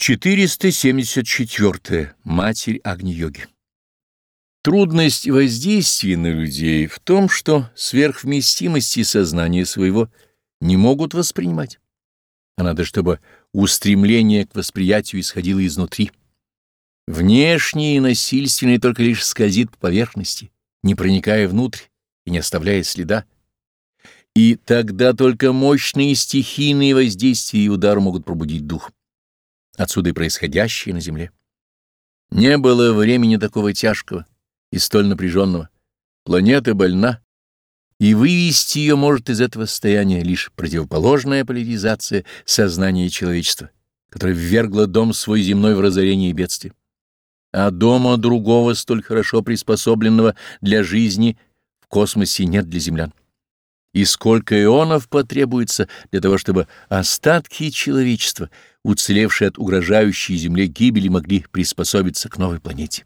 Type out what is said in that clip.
474. Матерь Агни-йоги Трудность воздействия на людей в том, что сверхвместимости сознания своего не могут воспринимать. А надо, чтобы устремление к восприятию исходило изнутри. Внешнее и насильственное только лишь скользит по поверхности, не проникая внутрь и не оставляя следа. И тогда только мощные стихийные воздействия и удары могут пробудить дух. Отсюда и происходящее на земле. Не было времени такого тяжкого и столь напряженного. Планета больна, и вывести ее может из этого состояния лишь противоположная поляризация сознания человечества, которая ввергла дом свой земной в разорение и бедствие. А дома другого, столь хорошо приспособленного для жизни, в космосе нет для землян и сколько ионов потребуется для того, чтобы остатки человечества, уцелевшие от угрожающей Земле гибели, могли приспособиться к новой планете.